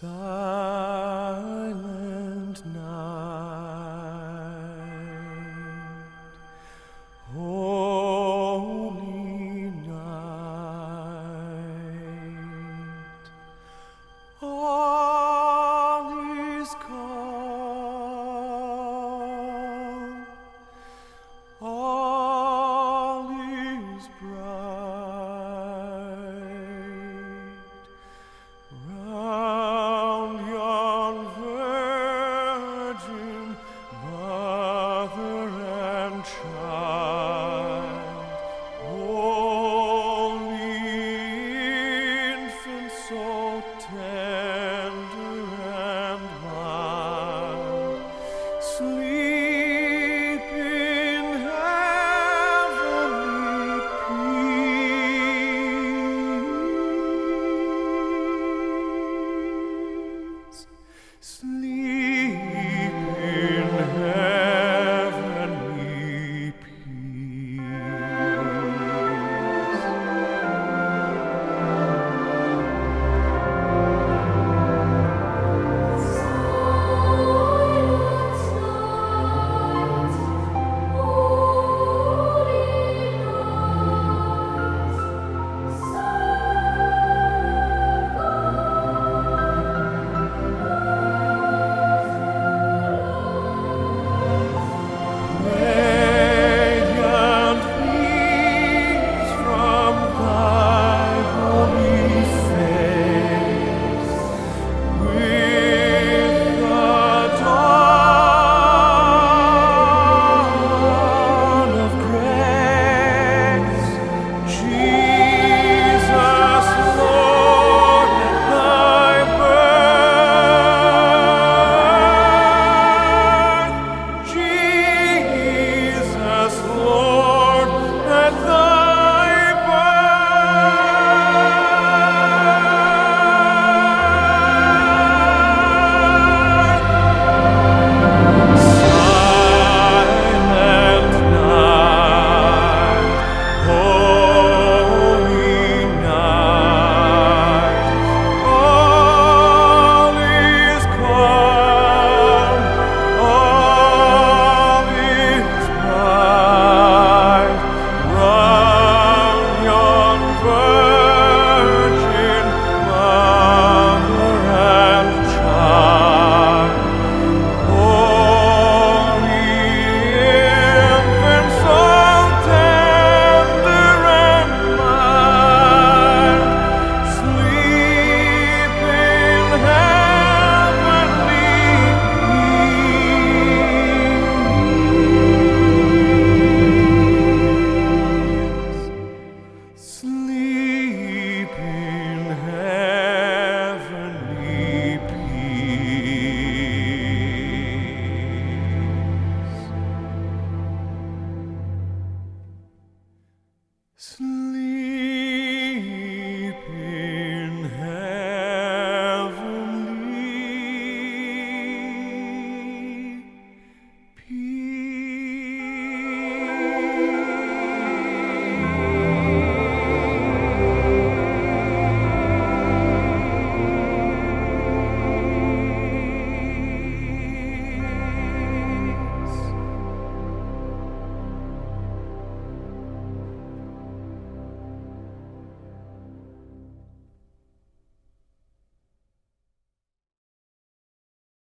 Side. Holy infant, so tender. Snoop.